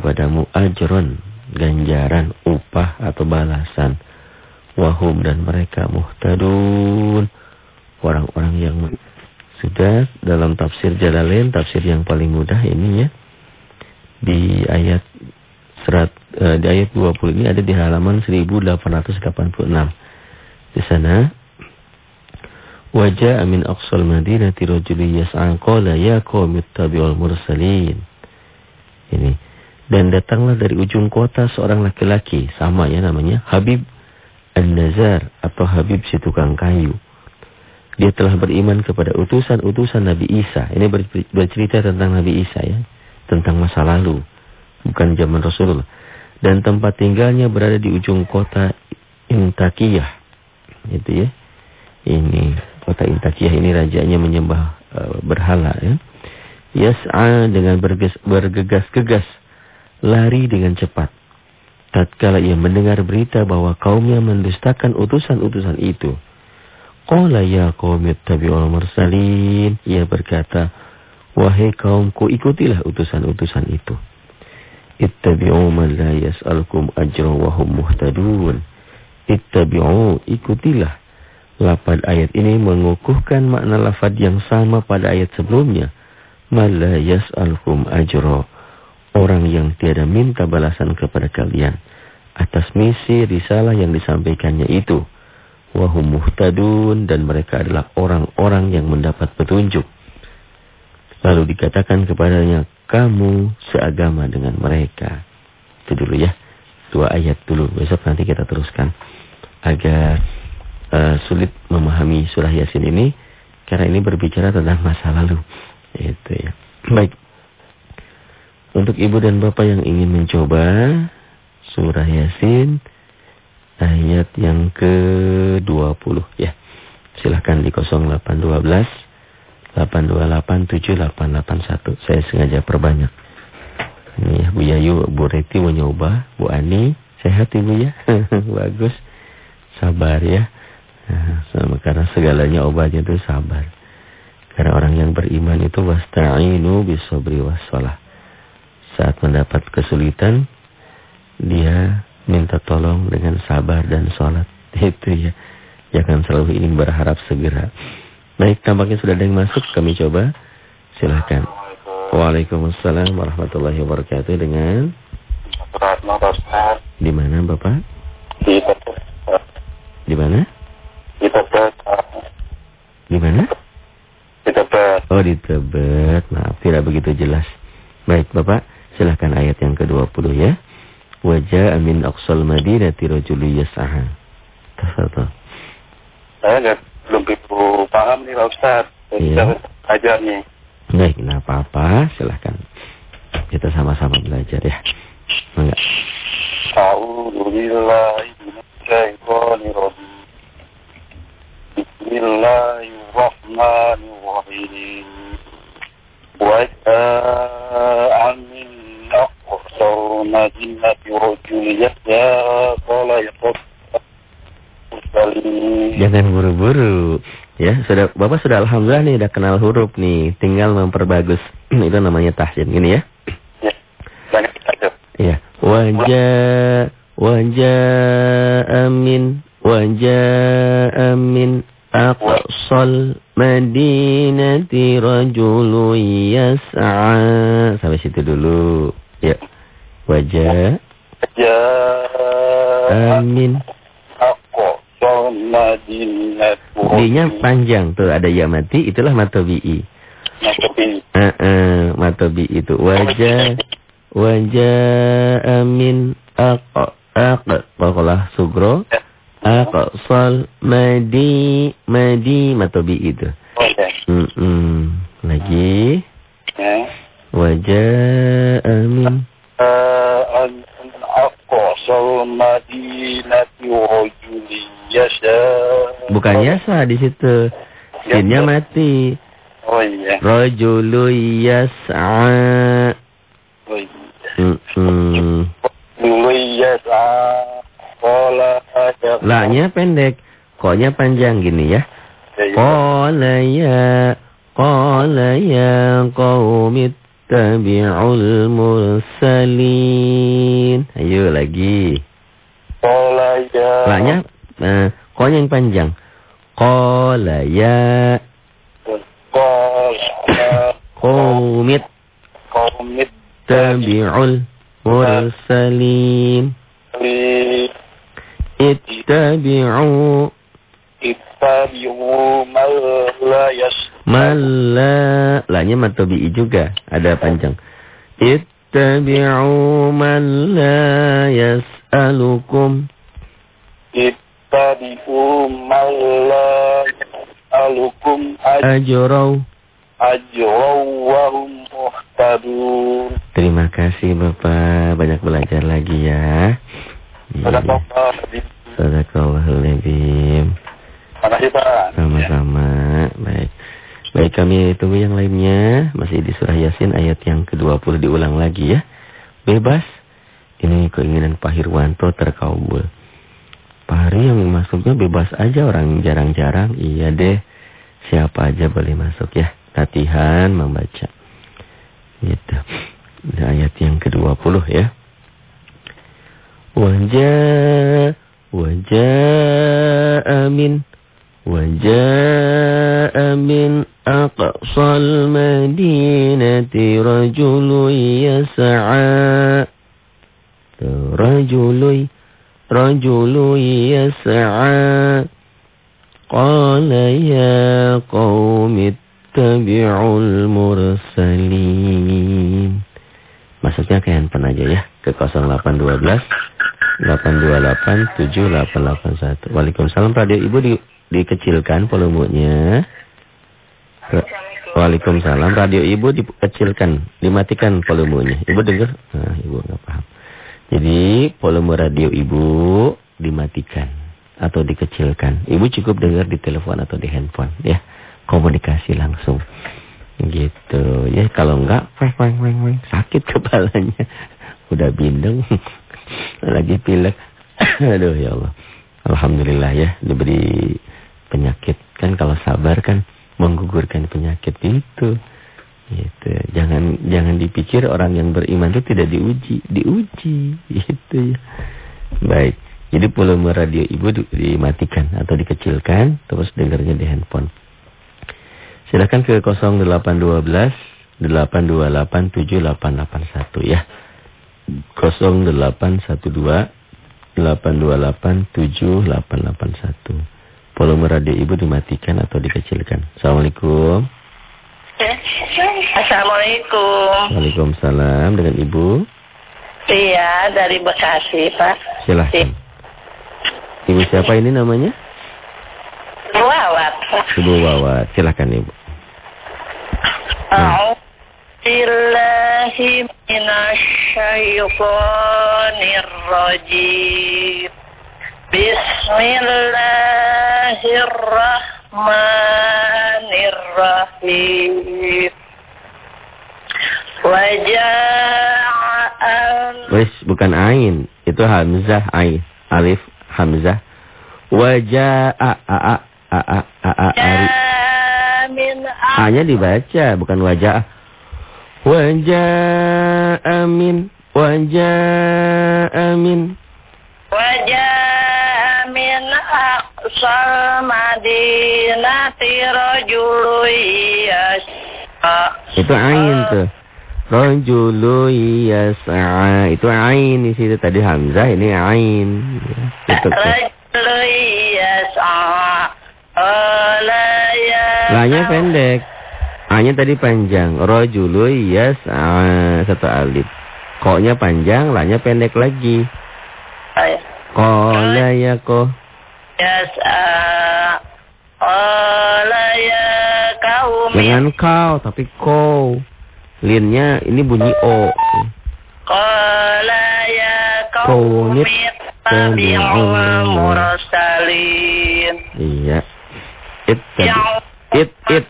kepadamu ajron, ganjaran, upah atau balasan. Wahum dan mereka muhtadun. Orang-orang yang sudah dalam tafsir Jalalain, tafsir yang paling mudah ini ya. Di ayat serat uh, di ayat 20 ini ada di halaman 1886. Di sana Wajah amin aqsal madinati rajulun yas'a qala ya qaumi ittabi'ul mursalin. Ini. Dan datanglah dari ujung kota seorang laki-laki, sama ya namanya Habib An-Nazar atau Habib si tukang kayu dia telah beriman kepada utusan-utusan Nabi Isa. Ini bercerita tentang Nabi Isa ya. Tentang masa lalu. Bukan zaman Rasulullah. Dan tempat tinggalnya berada di ujung kota Intakiyah. Itu ya. Ini kota Intakiyah ini rajanya menyembah uh, berhala ya. Yas'a dengan bergegas-gegas. Lari dengan cepat. Tatkala ia mendengar berita bahwa kaumnya mendustakan utusan-utusan itu Qala ya qaumi ittabi'ul mursalin. Ia berkata, wahai kaumku ikutilah utusan-utusan itu. Ittabi'u man la yas'alkum ajra wa hum muhtadun. Ittabi'u ikutilah. Lafad ayat ini mengukuhkan makna lafad yang sama pada ayat sebelumnya. Man la yas'alkum ajra. Orang yang tiada minta balasan kepada kalian atas misi risalah yang disampaikannya itu wahum muhtadun dan mereka adalah orang-orang yang mendapat petunjuk. Lalu dikatakan kepadanya, kamu seagama dengan mereka. Itu dulu ya. Dua ayat dulu. Besok nanti kita teruskan. Agar uh, sulit memahami surah Yasin ini. Karena ini berbicara tentang masa lalu. Itu ya. Baik. Untuk ibu dan bapak yang ingin mencoba surah Yasin ayat yang ke-20 ya. Silahkan di 0812 8287881. Saya sengaja perbanyak. Ini ya Bu Yayu, Bu Reti mau nyoba, Bu Ani, sehat Ibu ya? Bagus. Sabar ya. Nah, sama karena segalanya obatnya itu sabar. Karena orang yang beriman itu wasta'inu bisobri wassalah. Saat mendapat kesulitan, dia minta tolong dengan sabar dan sholat. Itu ya. Jangan selalu ingin berharap segera. Baik, tampaknya sudah ada yang masuk. Kami coba. Silahkan. Waalaikumsalam warahmatullahi wabarakatuh. Dengan? Di mana Bapak? Di. Di mana? Di Tebet. Di mana? Di Tebet. Oh, di Tebet. Maaf, tidak begitu jelas. Baik, Bapak. Silahkan ayat yang ke-20 ya. Wajah amin aqsal madinati rajulu yas'aha. Tafadhol. Saya nggak belum begitu paham nih Pak Ustaz. Iya. Kita ajar nih. Baik, nah apa-apa, silahkan. Kita sama-sama belajar ya. Enggak. A'udzu billahi minasyaitonir rajim. Bismillahirrahmanirrahim. Wa ja'a qala yaqut Jangan buru-buru. Ya, sudah Bapak sudah alhamdulillah nih udah kenal huruf nih, tinggal memperbagus. Itu namanya tahsin gini ya. Ya, banyak saja. Iya. Wajah wajah amin wajah amin aqsal madinati rajulu yas'a. Sampai situ dulu. Ya. Wajah Ja'a amin. madinati D-nya panjang tuh ada ya mati itulah matobi'i. Nabi Eh eh matobi itu wajah wajah amin aq pokoknya sugro aqsal madi madi matobi itu. Ya. Mm -mm. Lagi Ya. wajah amin an aqsal madinati rajuli yasha. bukan yasa di situ. Sinnya mati. Oh iya. Rajulu yas'a. Oh iya. Mm -mm. Dulu yasha. Qala ya. La-nya pendek, ko-nya panjang gini ya. Ya, ya. Qala ya qala ya qaumi tabi'ul mursalin. Ayo lagi. Qala ya. La-nya eh, ko-nya yang panjang. Qala ya Qala qaumi qaumit tabi'ul mursalin. li Ittabi'u ittabi'u man la yas Mala, la-nya matobi'i juga, ada panjang. Ittabi'u man la yas'alukum ittabi'u man la yas'alukum ajraw. ajran wa hum muhtadun. Terima kasih Bapak, banyak belajar lagi ya. Iya. Sadaqallah. Sadaqallahul Azim. Terima kasih Pak. Sama-sama. Baik. Baik kami tunggu yang lainnya. Masih di surah Yasin ayat yang ke-20 diulang lagi ya. Bebas. Ini keinginan Pak Hirwanto terkabul. Pak Hari yang masuknya bebas aja orang jarang-jarang. Iya deh. Siapa aja boleh masuk ya. Latihan membaca. Gitu. Ini ayat yang ke-20 ya. Wajah wajah amin وجاء من أقصى المدينة رجل يسعى رجل رجل يسعى قال يا قوم اتبعوا المرسلين Masuknya ke handphone aja ya ke 0812 828 7881. Waalaikumsalam radio Ibu di dikecilkan volumenya. Waalaikumsalam. Radio ibu dikecilkan, dimatikan volumenya. Ibu dengar? Nah, ibu nggak paham. Jadi volume radio ibu dimatikan atau dikecilkan. Ibu cukup dengar di telepon atau di handphone, ya. Komunikasi langsung. Gitu. Ya kalau enggak, weng weng weng weng, sakit kepalanya. Udah bindeng. Lagi pilek. Aduh ya Allah. Alhamdulillah ya diberi penyakit. Kan kalau sabar kan menggugurkan penyakit itu. Gitu. Jangan jangan dipikir orang yang beriman itu tidak diuji, diuji gitu ya. Baik. Jadi volume radio ibu dimatikan atau dikecilkan terus dengarnya di handphone. Silakan ke 0812 828 7881 ya. 0812 828 7881. Volume radio ibu dimatikan atau dikecilkan. Assalamualaikum. Assalamualaikum. Waalaikumsalam dengan Ibu. Iya, dari Bekasi, Pak. Silahkan. Ibu siapa ini namanya? Wawat, Pak. Ibu Wawat. Silahkan Ibu. A'udzu billahi minasyaitonir rajim. Bismillahirrahmanirrahim. Wajah. Wes bukan ain, itu hamzah ain, alif hamzah. Waja'a a a a a a a. Hanya dibaca bukan wajah. Wajah amin, wajah amin. Wajah itu ain tuh. Rajulu yas'a. Itu ain di situ tadi hamzah ini ain. Rajulun yas'a. Ya. Lanya pendek. A-nya tadi panjang. Rajulu yas'a. Satu alif. Koknya panjang, lanya pendek lagi. Qala ya ko. Yas'a. Ala ya kaumi. Jangan kau, tapi ko. Linnya ini bunyi o. Qala ya tabi'ul tabi'ul mursalin. Iya. It tabi. It it.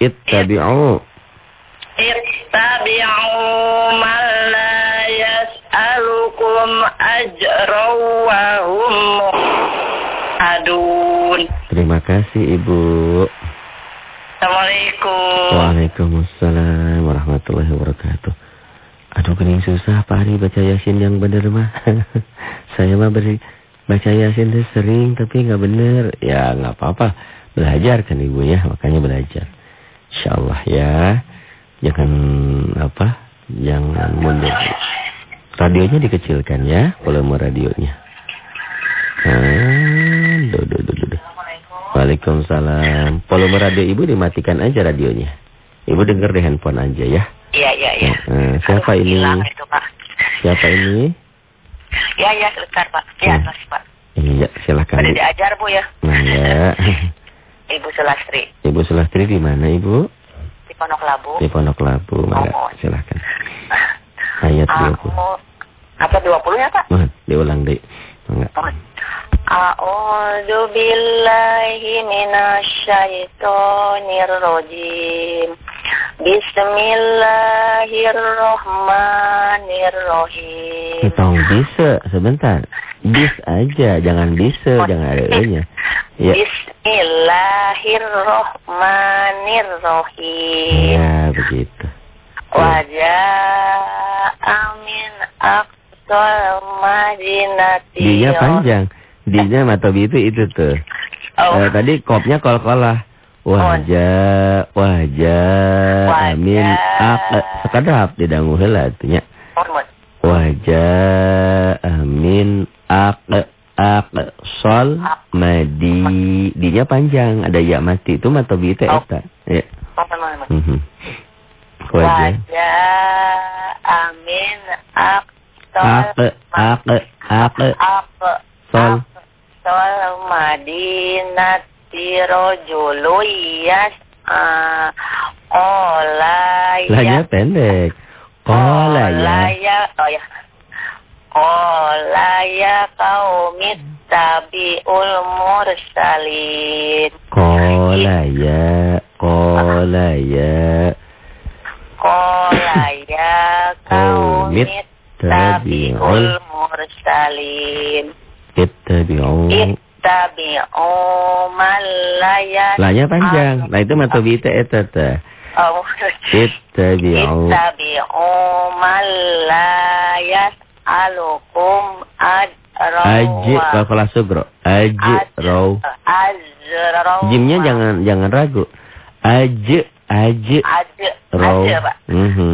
It tabi'u. Ittabi'u man la yas'alukum ajran wa hum muhtadun. Terima kasih Ibu. Assalamualaikum. Waalaikumsalam warahmatullahi wabarakatuh. Aduh kening susah Pak Ari baca Yasin yang bener mah. Saya mah beri baca Yasin tuh sering tapi nggak bener. Ya nggak apa-apa. Belajar kan Ibu ya, makanya belajar. Insyaallah ya. Jangan apa? Jangan mundur. Radionya dikecilkan ya, volume radionya. Ah, duh, duh, duh, duh. Waalaikumsalam. Volume radio Ibu dimatikan aja radionya. Ibu denger di handphone aja ya. Iya, iya, iya. Eh, siapa ini? itu, Pak. Siapa ini? Ya, ya, sebentar, Pak. Hmm. atas, Pak. Iya, silakan. Ada diajar, Bu, ya. Nah, ya. Ibu Sulastri. Ibu Sulastri di mana, Ibu? Di Pondok Labu. Di Pondok Labu. Mangga, silakan. Ayat Aku 20. apa 20 ya, Pak? Mohon diulang, Dek. Mangga. A'udzu billahi minasyaitonir rajim. Bismillahirrahmanirrahim. Tong bisa sebentar. Bis aja, jangan bisa, jangan ada e-nya. Ya. Bismillahirrahmanirrahim. Ya, begitu. Wajah amin aqsal madinati. Dinya panjang. Dinya matobi itu itu tuh. Oh. Eh, tadi kopnya kol-kolah. Wajah, wajah, Wajah. amin, ak, sekadap didangu heula atuh nya. Hormat. Wajah, amin, ak, ak, sol, madi. Dinya panjang, ada ya mati. Itu matobi itu Oh. eta. Ya. Hormat aku aja. Wajah, amin, ak, sol, ak, ak, ak, sol, sol, madinat, tirojulu, yas, kolaya. Lanya pendek. Oh, iya. Kolaya. Kolaya, oh ya. Kolaya kaumit tabi'ul ya. Kolaya, kolaya kaumit tabi'ul mursalin. Ittabi'u ittabi'u man Malaya. lanya panjang. Lah itu matobita etata eh, Oh. Ittabi'u Ittabi'u man la yas'alukum ajra Ajib kalau sugro Ajro Ajro Jimnya jangan jangan ragu. Aj Aj Aj Aj Pak. Mhm.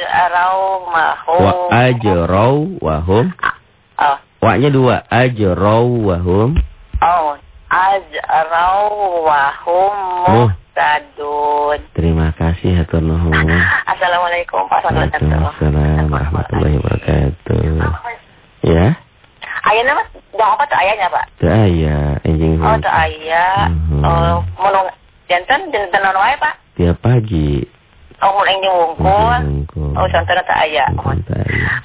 Ajran mahum Wa ajrow wahum. Oh, Wa-nya dua. Ajrow wahum. oh. Ajran wahum Muh. Sadun. Terima kasih hatur nuhun. Assalamualaikum Pak Waalaikumsalam warahmatullahi wabarakatuh. Ya? Ayahnya mas, dah apa tuh ayahnya Pak? Teu aya enjing. Oh tuh ayah. Mhm. Oh, menung jantan jantan non Pak. Tiap pagi. Oh, enjing wungkul. Oh. Wungkul teu aya.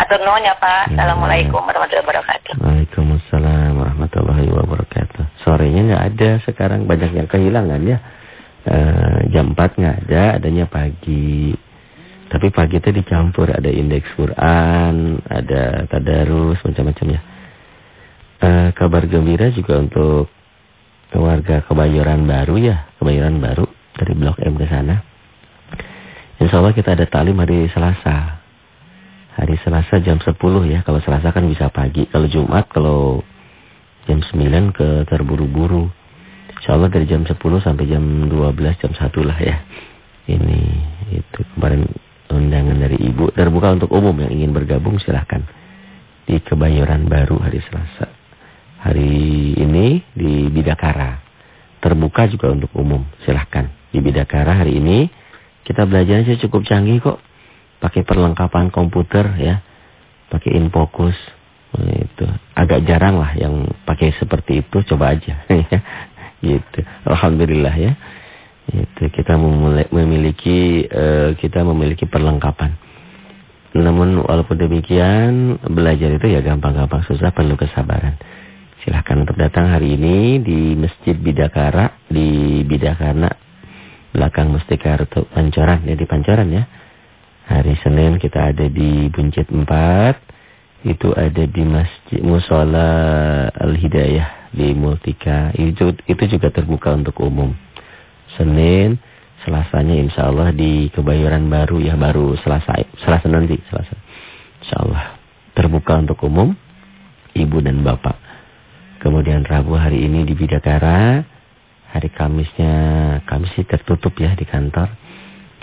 Atur ya Pak. Assalamualaikum warahmatullahi wabarakatuh. Waalaikumsalam warahmatullahi wabarakatuh. Sorenya nggak ada sekarang banyak yang kehilangan ya. Eh, jam 4 nggak ada, adanya pagi. Tapi pagi itu dicampur ada indeks Quran, ada tadarus macam-macam ya. Eh, kabar gembira juga untuk keluarga Kebayoran Baru ya, Kebayoran Baru dari Blok M ke sana. Insya Allah kita ada talim hari Selasa. Hari Selasa jam 10 ya. Kalau Selasa kan bisa pagi. Kalau Jumat kalau jam 9 ke terburu-buru. Insya Allah dari jam 10 sampai jam 12 jam 1 lah ya. Ini itu kemarin undangan dari ibu. Terbuka untuk umum yang ingin bergabung silahkan. Di Kebayoran Baru hari Selasa. Hari ini di Bidakara. Terbuka juga untuk umum. Silahkan. Di Bidakara hari ini kita belajarnya cukup canggih kok. Pakai perlengkapan komputer ya. Pakai infocus. Itu agak jarang lah yang pakai seperti itu. Coba aja. ya. gitu. Alhamdulillah ya. Itu kita memulai, memiliki eh, kita memiliki perlengkapan. Namun walaupun demikian belajar itu ya gampang-gampang susah perlu kesabaran. Silahkan untuk datang hari ini di Masjid Bidakara di Bidakara belakang Mustika Ratu Pancoran ya di Pancoran ya. Hari Senin kita ada di Buncit 4. Itu ada di Masjid Musola Al-Hidayah di Multika. Itu itu juga terbuka untuk umum. Senin, Selasanya insya Allah di Kebayoran Baru ya baru Selasa Selasa nanti Selasa. Insya Allah terbuka untuk umum ibu dan bapak. Kemudian Rabu hari ini di Bidakara. Hari Kamisnya, Kamis sih tertutup ya di kantor.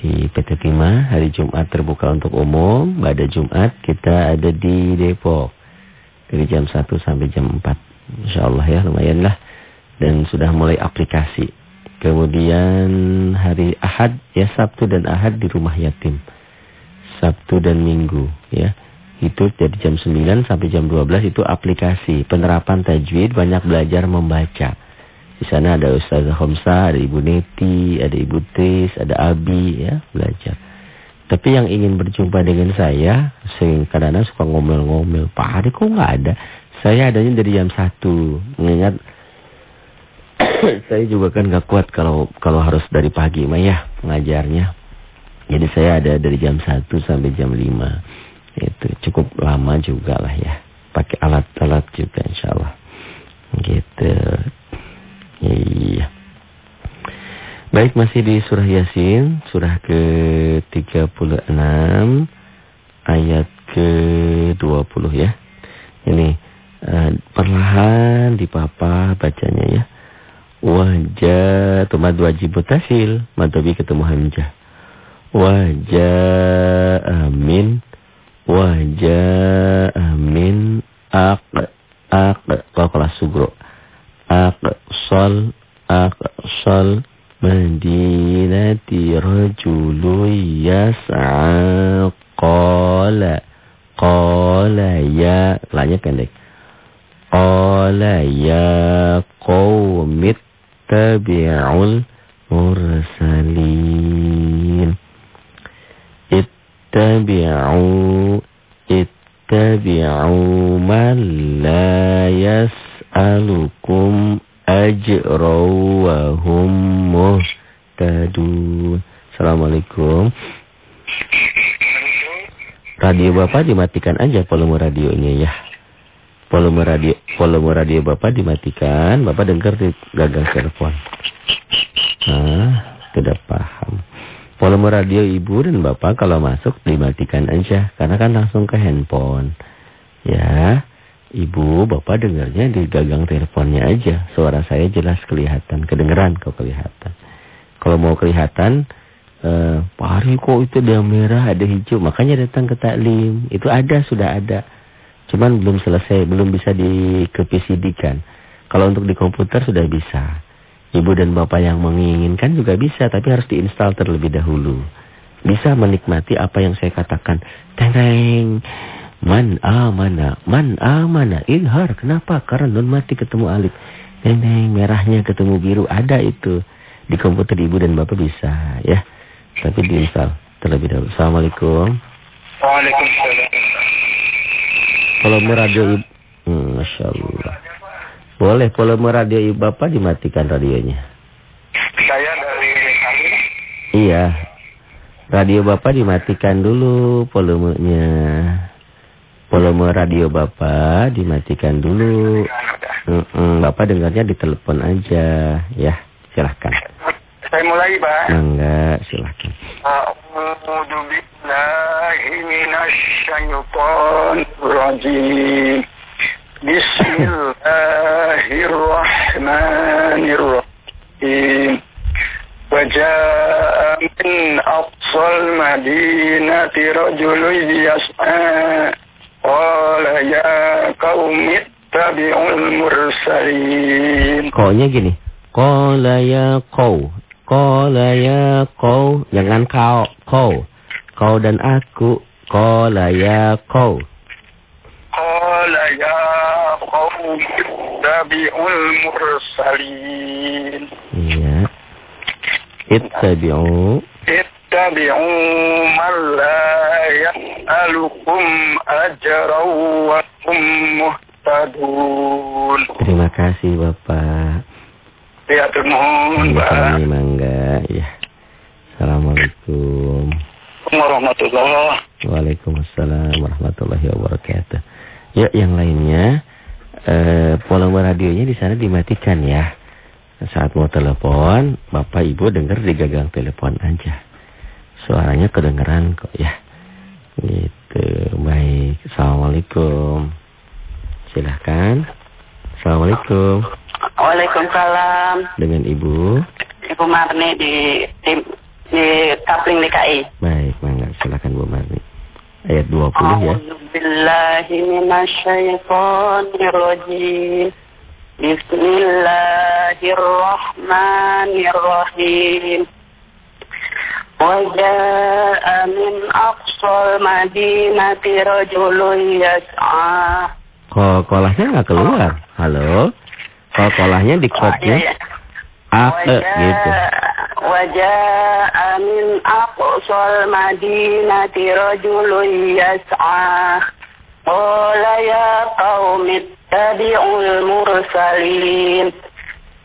Di PT Timah. Hari Jumat terbuka untuk umum. Pada Jumat kita ada di Depok. Dari jam 1 sampai jam 4. Insya Allah ya lumayan lah. Dan sudah mulai aplikasi. Kemudian hari Ahad, ya Sabtu dan Ahad di rumah yatim. Sabtu dan Minggu ya. Itu dari jam 9 sampai jam 12 itu aplikasi penerapan tajwid banyak belajar membaca. Di sana ada Ustazah Homsa, ada Ibu Neti, ada Ibu Tris, ada Abi ya belajar. Tapi yang ingin berjumpa dengan saya, sering kadang-kadang suka ngomel-ngomel. Pak Hari kok nggak ada? Saya adanya dari jam 1. Mengingat saya juga kan nggak kuat kalau kalau harus dari pagi mah ya ngajarnya. Jadi saya ada dari jam 1 sampai jam 5. Itu cukup lama juga lah ya. Pakai alat-alat juga insya Allah. Gitu. Iya. Baik masih di surah Yasin. Surah ke-36. Ayat ke-20 ya. Ini uh, perlahan dipapa bacanya ya. Wajah mad wajib mutasil. Madabi ketemu hamzah. Wajah amin. Wajah amin. Ak. Ak. Kalau kelas sugro. Ak. Sol. Madinati rajulu yas'a. Qala. Qala ya. Lanya pendek. Qala ya qawmit tabi'ul mursalin. Ittabi'u ittabi'u man la yas'alukum ajra wa hum muhtadun. Assalamualaikum. Radio Bapak dimatikan aja volume radionya ya. Volume radio volume radio Bapak dimatikan, Bapak dengar di gagang telepon. Nah, sudah paham. Volume radio Ibu dan Bapak kalau masuk dimatikan aja karena kan langsung ke handphone. Ya. Ibu, Bapak dengarnya di gagang teleponnya aja. Suara saya jelas kelihatan, kedengeran kok kelihatan. Kalau mau kelihatan eh Hari kok itu ada merah, ada hijau, makanya datang ke taklim. Itu ada, sudah ada. Cuman belum selesai, belum bisa di kan. Kalau untuk di komputer sudah bisa. Ibu dan bapak yang menginginkan juga bisa, tapi harus diinstal terlebih dahulu. Bisa menikmati apa yang saya katakan. Teng Man amana, man amana, ilhar. Kenapa? Karena nun mati ketemu alif. Teng merahnya ketemu biru. Ada itu. Di komputer ibu dan bapak bisa ya. Tapi diinstal terlebih dahulu. Assalamualaikum. Waalaikumsalam. Volume radio ibu. Hmm, Masya Allah. Boleh volume radio ibu bapak dimatikan radionya. Saya dari kami. Iya. Radio bapak dimatikan dulu volumenya Volume radio bapak dimatikan dulu. Mm -mm, bapak dengarnya di telepon aja. Ya, silahkan. Saya mulai, Pak. Enggak, silahkan. A'udzu billahi minasyaitonir rajim. Bismillahirrahmanirrahim. وجاء من أقصى المدينة رجل يسعى Qala ya qaumi tabi'ul mursalin. Kaunya gini. Qala ya qau. Qala ya qau. Jangan kau. Kau. Kau dan aku. Qala ya qau. Qala ya qaumi tabi'ul mursalin. Iya. Ittabi'u. Ittabi'u. Terima kasih Bapak. Ya ajran wa hum. Terima kasih Bapak. Ya, termohon, Bapak Mangga, ya. Assalamualaikum. Warahmatullahi Waalaikumsalam warahmatullahi wabarakatuh. Ya, yang lainnya eh volume radionya di sana dimatikan ya. Saat mau telepon, Bapak Ibu dengar di gagang telepon aja. Suaranya kedengeran kok ya. Gitu. Baik. Assalamualaikum. Silahkan. Assalamualaikum. Waalaikumsalam. Dengan Ibu. Ibu Marni di di, di Kapling DKI. Baik, mangga. Silakan Bu Marni. Ayat 20 ya. Billahi minasyaitonir rajim. Bismillahirrahmanirrahim. وجاء من أقصى المدينة رجل يسعى Kok kolahnya nggak keluar? Halo? Kok kolahnya di Oh, iya, kodnya iya. A, E gitu. وجاء من أقصى المدينة رجل يسعى قال يا قوم اتبعوا المرسلين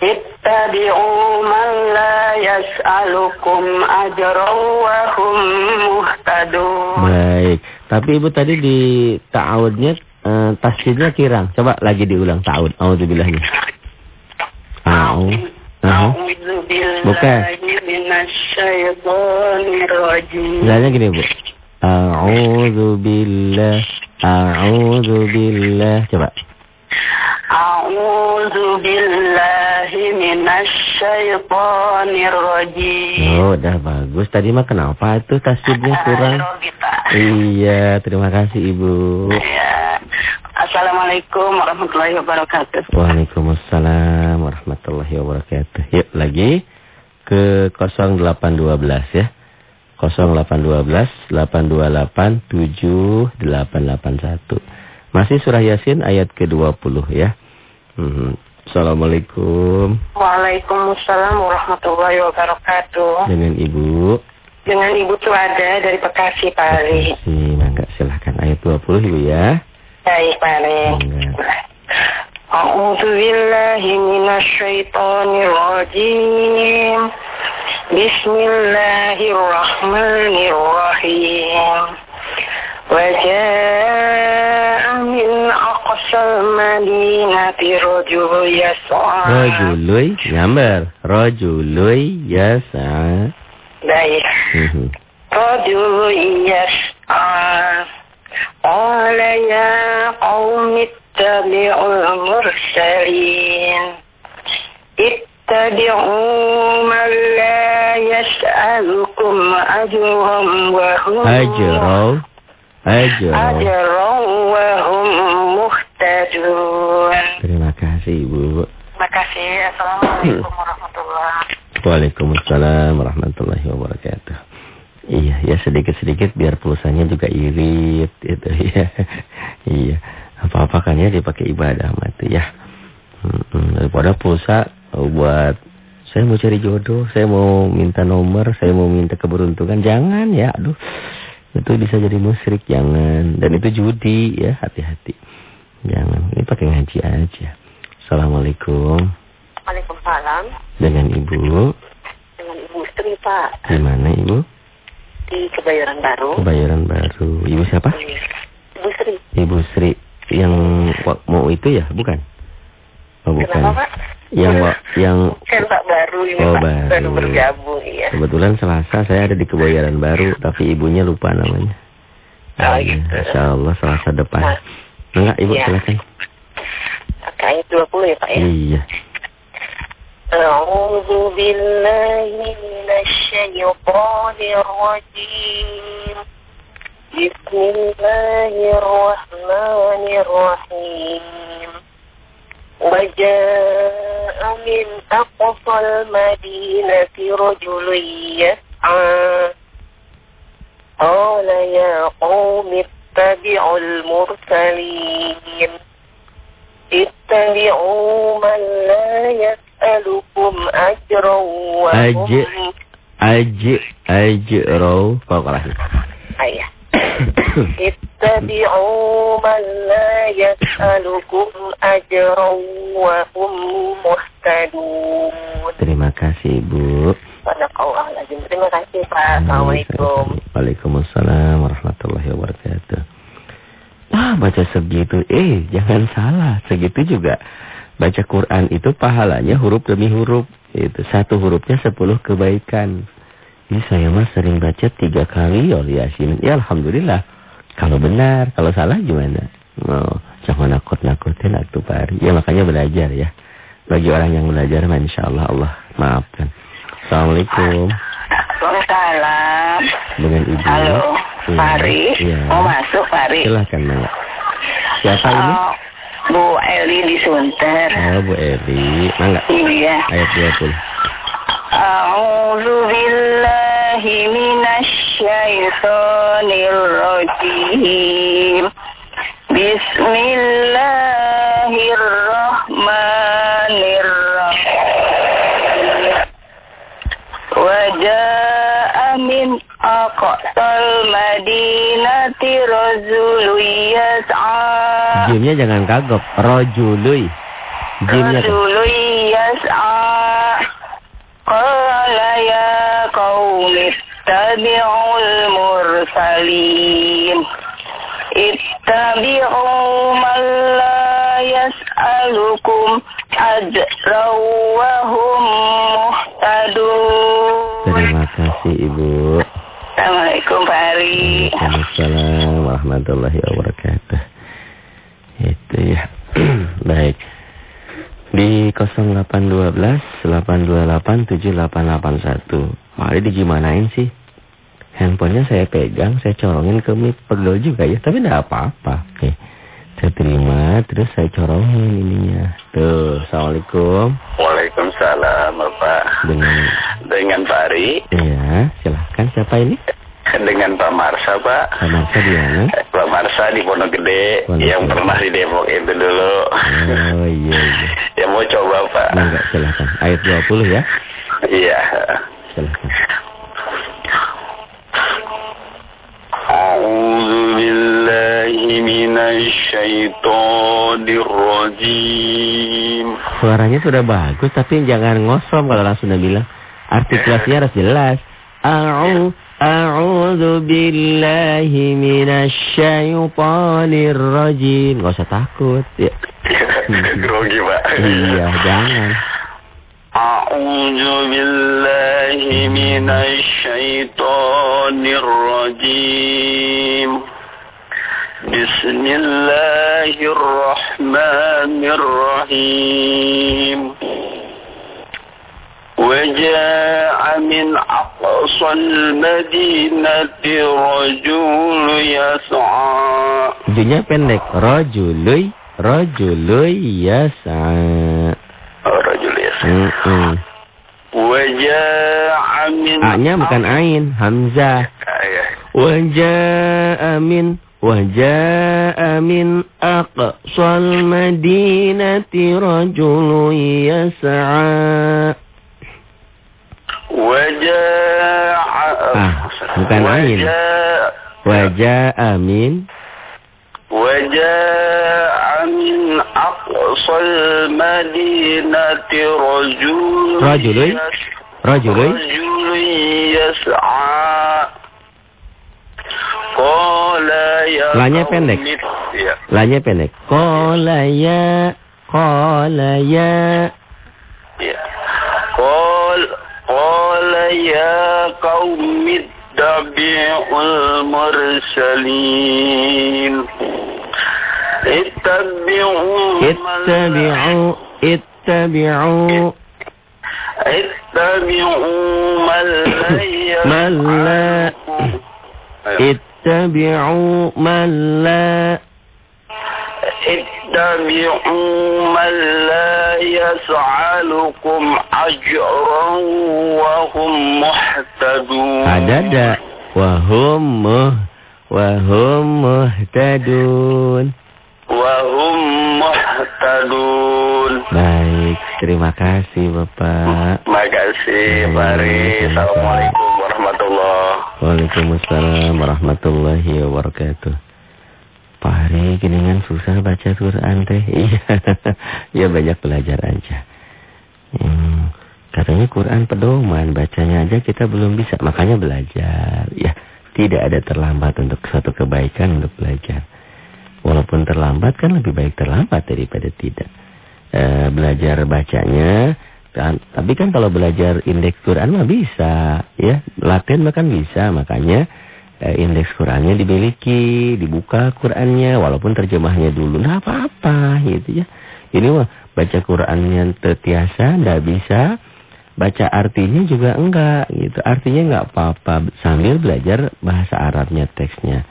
اتبعوا من لا يسألكم أجرا وهم مهتدون Baik. Tapi Ibu tadi di ta'awudnya eh, tasjidnya kirang. Coba lagi diulang ta'awud. A'udzubillahnya. A'u. Aha. أعوذ بالله Bukan. من الشيطان الرجيم Bilangnya gini, Bu. A'udzu billah. A'udzu billah. Coba. أعوذ بالله من الشيطان الرجيم Oh, udah bagus. Tadi mah kenapa tuh tasjidnya kurang? Robita. Iya, terima kasih Ibu. Ya. Assalamualaikum warahmatullahi wabarakatuh. Waalaikumsalam warahmatullahi wabarakatuh. Yuk lagi ke 0812 ya. 0812 828 7881. Masih surah Yasin ayat ke-20 ya. Hmm. Assalamualaikum. Waalaikumsalam warahmatullahi wabarakatuh. Dengan Ibu. Dengan Ibu Tuada dari Bekasi, Pak Ali. Bekasi, silahkan. Ayat 20, Ibu ya. Baik, Pak Ali. A'udzu billahi minasy syaithanir rajim. Bismillahirrahmanirrahim. وجاء من أقصى المدينة رجل يسعى Rajului nyambar. Rajului yas'a. Baik Mhm. رجل يسعى قال يا قوم اتبعوا المرسلين اتبعوا من لا يسألكم أجرا وهم Ajrau. Ajrun. Terima kasih Ibu. Terima kasih. Assalamualaikum warahmatullahi wabarakatuh. Waalaikumsalam warahmatullahi wabarakatuh. Iya, ya sedikit-sedikit biar pulsanya juga irit itu ya. iya. Apa-apa kan ya dipakai ibadah mati ya. Daripada pulsa uh, buat saya mau cari jodoh, saya mau minta nomor, saya mau minta keberuntungan, jangan ya. Aduh. Itu bisa jadi musyrik, jangan. Dan itu judi ya, hati-hati. Jangan. Ini pakai ngaji aja. Assalamualaikum. Waalaikumsalam. Dengan Ibu. Dengan Ibu Sri, Pak. Di mana Ibu? Di Kebayoran Baru. Kebayoran Baru. Ibu siapa? Ibu Sri. Ibu Sri yang mau itu ya, bukan? Oh, bukan. Kenapa, Pak? Yang yang Kan Pak baru ini, Oh, Pak. baru. Baru bergabung, iya. Kebetulan Selasa saya ada di Kebayoran Baru, tapi ibunya lupa namanya. Oh, iya. gitu. Insya Allah Selasa depan. Nah. Enggak, Ibu Iya. silakan. Ayat 20 ya, Pak ya? Iya. أعوذ بالله من الشيطان الرجيم بسم الله الرحمن الرحيم وجاء من أقصى المدينة رجل يسعى قال يا قوم اتبعوا المرسلين اتبعوا من لا يسألكم أجرا وهم أج- Aj ajro fauq rahim. أيه. اتبعوا من لا يسألكم أجرا وهم مهتدون Terima kasih Ibu. Sadaqallahuladzim. Terima kasih Pak. Assalamualaikum. Waalaikumsalam warahmatullahi wabarakatuh. Ah, baca segitu. Eh, jangan salah. Segitu juga. Baca Quran itu pahalanya huruf demi huruf. Itu satu hurufnya sepuluh kebaikan. Ini saya mah sering baca tiga kali ya Yasin. Ya Alhamdulillah. Kalau benar, kalau salah gimana? Oh, jangan nakut-nakutin atuh Pak. Ya makanya belajar ya. Bagi orang yang belajar, insya Allah Allah maafkan. Assalamualaikum. Waalaikumsalam. Dengan Ibu. Halo, Iya, Fari. Iya. Mau masuk, Fari? Silahkan, Mak. Siapa ini? Oh, Bu Eli di Sunter. Oh, Bu Eri. Mangga. Iya. Ayat 20. أعوذ بالله من الشيطان الرجيم بسم الله الرحمن الرحيم وجاء من أقصى المدينة رجل يسعى Jimnya jangan kagok. Rojului. Jimnya kan. رجل يسعى قال يا قوم اتبعوا المرسلين اتبعوا من لا يسألكم أجرا وهم مهتدون Terima kasih, Ibu. Assalamualaikum Pak Ari Waalaikumsalam warahmatullahi wabarakatuh. 0812-828-7881. Mari digimanain sih? Handphonenya saya pegang, saya corongin ke mic pegel juga ya, tapi tidak apa-apa. Oke. Saya terima, terus saya corongin ininya. Tuh, Assalamualaikum. Waalaikumsalam, Bapak. Dengan, Dengan Pak Ari. Iya, silahkan. Siapa ini? dengan Pak Marsa Pak. Pak Marsa di mana? Pak Marsa di Pondok Gede Pondok yang Gede. pernah di Depok itu dulu. Oh iya, iya. yang mau coba Pak. Mangga, silahkan. Ayat 20 ya. Iya. Silahkan. أعوذ بالله من الشيطان الرجيم Suaranya sudah bagus, tapi jangan ngosom kalau langsung udah bilang. Artikulasinya harus jelas. A'u A'udzu billahi minasyaitonir rajim. Enggak usah takut ya. Grogi, Pak. Iya, jangan. A'udzu billahi minasyaitonir rajim. Bismillahirrahmanirrahim. وجاء من أقصى المدينة رجل يسعى Junya pendek. Rajului, rajului yas'a. رجل Mm -mm. Waja'a min A-nya bukan ain, hamzah. Ya. Waja'a min Waja'a min aqsal madinati rajulun yas'a. Waja'a Ah, bukan ain. Waja'a- Waja'a min وجاء من أقصى المدينة رجل رجل؟ يس- رجل رجل يسعى قال يا Lanya قوم pendek. ya. Lanya pendek. Qala ya Qala ya Ya. قال يا قوم اتبعوا المرسلين. اتبعوا اتبعوا اتبعوا اتبعوا من لا من لا اتبعوا من لا اتبعوا من لا يسألكم أجرا وهم محتدون Ada da Wahum muh Wahum muhtadun وهم محتدون Baik Terima kasih Bapak Makasih Mari Assalamualaikum warahmatullahi Waalaikumsalam warahmatullahi wabarakatuh Pak Hari geningan susah baca Quran teh? Iya. Ya banyak belajar aja. Hmm, Katanya Quran pedoman Bacanya aja kita belum bisa Makanya belajar. Ya tidak ada terlambat untuk suatu kebaikan untuk belajar. Walaupun terlambat kan lebih baik terlambat daripada tidak. E, Belajar bacanya kan, Tapi kan kalau belajar indeks Quran mah bisa ya. Latihan mah kan bisa Makanya eh, indeks Qurannya dimiliki, dibuka Qurannya, walaupun terjemahnya dulu, nah apa-apa gitu ya. Ini mah baca Qurannya tetiasa, ndak bisa, baca artinya juga enggak gitu. Artinya enggak apa-apa sambil belajar bahasa Arabnya teksnya.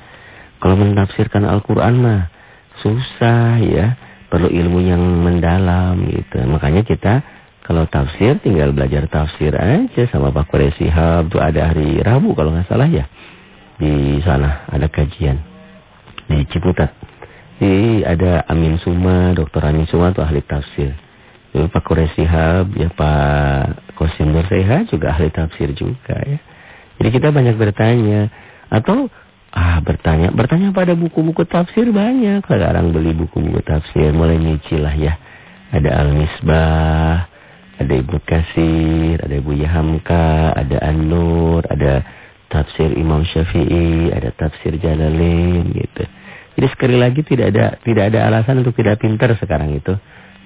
Kalau menafsirkan Al-Quran mah susah ya, perlu ilmu yang mendalam gitu. Makanya kita kalau tafsir tinggal belajar tafsir aja sama Pak Quraish tuh ada hari Rabu kalau nggak salah ya di sana ada kajian di Ciputat. Di ada Amin Suma, Dr. Amin Suma itu ahli tafsir. Lalu Pak Shihab, ya Pak Kosim Nur Seha juga ahli tafsir juga ya. Jadi kita banyak bertanya atau ah bertanya, bertanya pada buku-buku tafsir banyak. Sekarang beli buku-buku tafsir mulai nyicil lah ya. Ada Al-Misbah, ada Ibnu Kasir, ada Ibu Yahamka, ada An-Nur, ada tafsir Imam Syafi'i, ada tafsir Jalalain gitu. Jadi sekali lagi tidak ada tidak ada alasan untuk tidak pintar sekarang itu.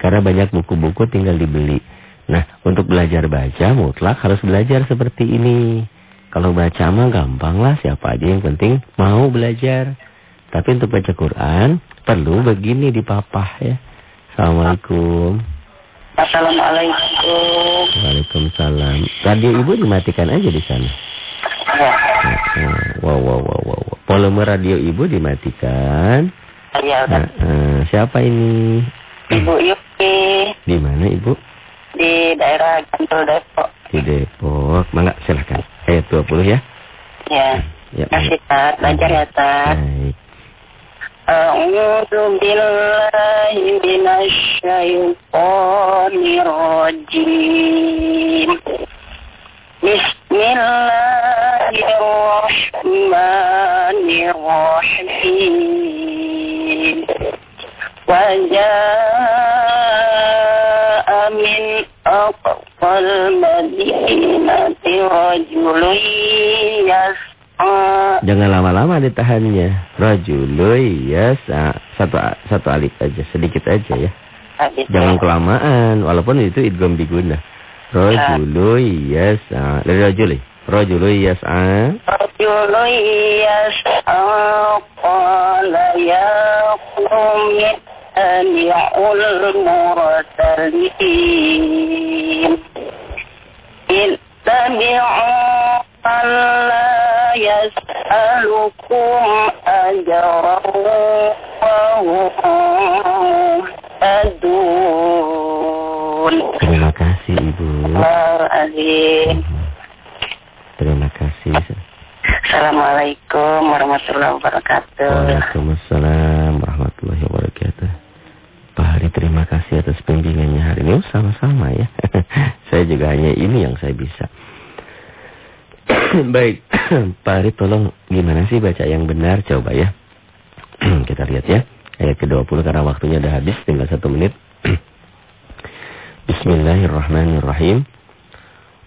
Karena banyak buku-buku tinggal dibeli. Nah, untuk belajar baca mutlak harus belajar seperti ini. Kalau baca mah gampang lah siapa aja yang penting mau belajar. Tapi untuk baca Quran perlu begini dipapah ya. Assalamualaikum. Assalamualaikum. Waalaikumsalam. Radio ibu dimatikan aja di sana. Wow, wow, wow, wow. Volume radio ibu dimatikan. ya udah. Heeh. Siapa ini? Ibu Yuki Di mana ibu? di daerah Gantul Depok. Di Depok. Mangga silakan. Ayat 20 ya. Ya. Ya. Kasih tat, belajar ya tat. Baik. Billahi minasyaitonir rajim. Bismillahirrahmanirrahim. وجاء من أقصى المدينة رجل يسعى Jangan lama-lama ditahannya. Rajului yasa. Satu satu alif aja, sedikit aja ya. Habis Jangan itu, kelamaan, walaupun itu idgham diguna. Rajului yasa. Dari rajuli. Rajulun yas'a. Rajulun yas'a Qala ya Qumi An ya'ul muratalim Ittabi'u Qala yas'alukum ajran Wa hum Terima kasih Ibu. Terima kasih Assalamualaikum warahmatullahi wabarakatuh. Waalaikumsalam warahmatullahi wabarakatuh. Pak Hari terima kasih atas pembimbingannya hari ini. Oh, sama-sama ya. saya juga hanya ini yang saya bisa. Baik, Pak Hari tolong gimana sih baca yang benar coba ya. Kita lihat ya. Ayat ke-20 karena waktunya udah habis tinggal satu menit. Bismillahirrahmanirrahim.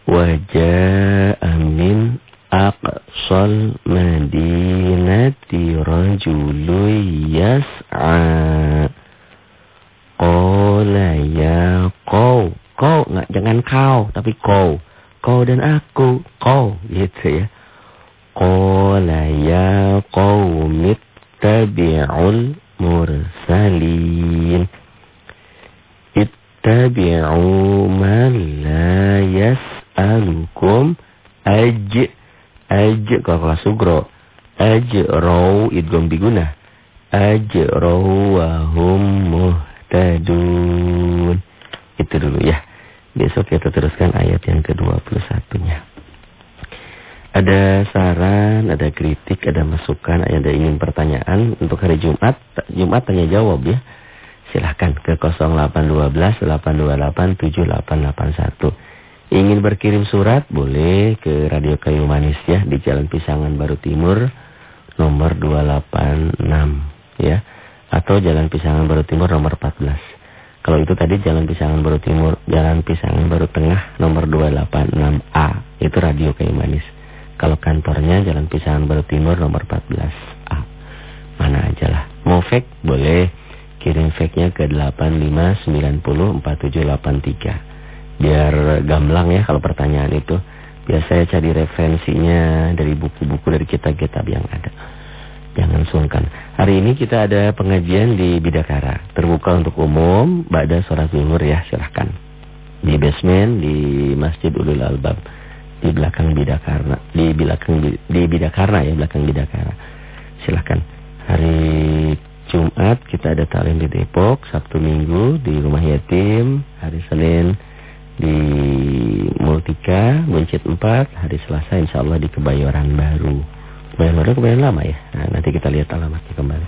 Waja'a min aqsal madinati rajulun yas'a. Qala ya qaw. Qaw, enggak jangan kau, tapi kau. Kau dan aku, kau gitu ya. Qala ya qaumit tabi'ul mursalin. Ittabi'u man la yas'alukum aj aj kalau sugro ajrau idgom biguna ajrau wa hum muhtadun itu dulu ya besok kita teruskan ayat yang ke-21-nya ada saran, ada kritik, ada masukan, ada ingin pertanyaan untuk hari Jumat. Jumat tanya jawab ya. Silahkan ke 0812 828 7881. Ingin berkirim surat boleh ke Radio Kayu Manis ya di Jalan Pisangan Baru Timur nomor 286 ya. Atau Jalan Pisangan Baru Timur nomor 14. Kalau itu tadi Jalan Pisangan Baru Timur, Jalan Pisangan Baru Tengah nomor 286A. Itu Radio Kayu Manis. Kalau kantornya Jalan Pisangan Baru Timur nomor 14A. Mana aja lah. Mau fake boleh. Kirim fake-nya ke 85904783. Biar gamblang ya kalau pertanyaan itu. Biar saya cari referensinya dari buku-buku dari kitab-kitab yang ada. Jangan sungkan. Hari ini kita ada pengajian di Bidakara. Terbuka untuk umum. Bada sholat zuhur ya silahkan. Di basement di Masjid Ulul Albab di belakang Bidakarna, di belakang di Bidakarna ya, belakang Bidakara. Silahkan. Hari Jumat kita ada talim di Depok, Sabtu Minggu di Rumah Yatim, hari Senin di Multika, Buncit 4, hari Selasa insya Allah di Kebayoran Baru. Kebayoran Baru kebayoran lama ya. Nah, nanti kita lihat alamatnya kembali.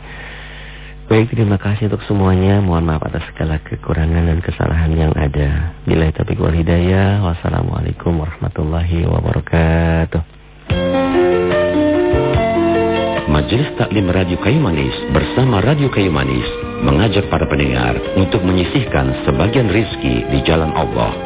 Baik, terima kasih untuk semuanya. Mohon maaf atas segala kekurangan dan kesalahan yang ada. Bila taufiq wal hidayah. Wassalamualaikum warahmatullahi wabarakatuh. Majelis Taklim Radio Kayu Manis bersama Radio Kayu Manis mengajak para pendengar untuk menyisihkan sebagian rizki di jalan Allah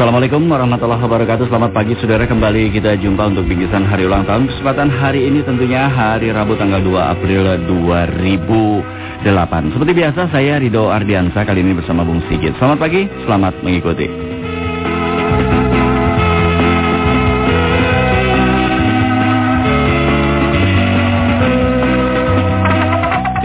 Assalamualaikum warahmatullahi wabarakatuh. Selamat pagi saudara. Kembali kita jumpa untuk bingkisan hari ulang tahun. Kesempatan hari ini tentunya hari Rabu tanggal 2 April 2008 Seperti biasa saya Rido Ardiansa kali ini bersama Bung Sigit. Selamat pagi, selamat mengikuti.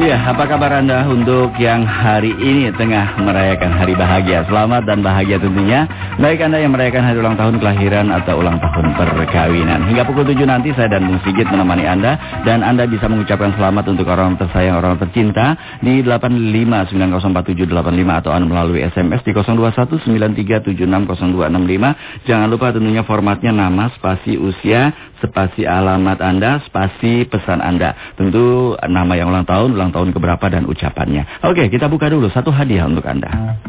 Iya, apa kabar Anda untuk yang hari ini tengah merayakan hari bahagia? Selamat dan bahagia tentunya. Baik Anda yang merayakan hari ulang tahun kelahiran atau ulang tahun perkawinan. Hingga pukul 7 nanti saya dan Bung Sigit menemani Anda. Dan Anda bisa mengucapkan selamat untuk orang tersayang, orang tercinta di 859047885 atau Anda melalui SMS di 021937600265. Jangan lupa tentunya formatnya nama, spasi usia, spasi alamat Anda, spasi pesan Anda. Tentu nama yang ulang tahun, ulang tahun keberapa dan ucapannya. Oke, kita buka dulu satu hadiah untuk Anda.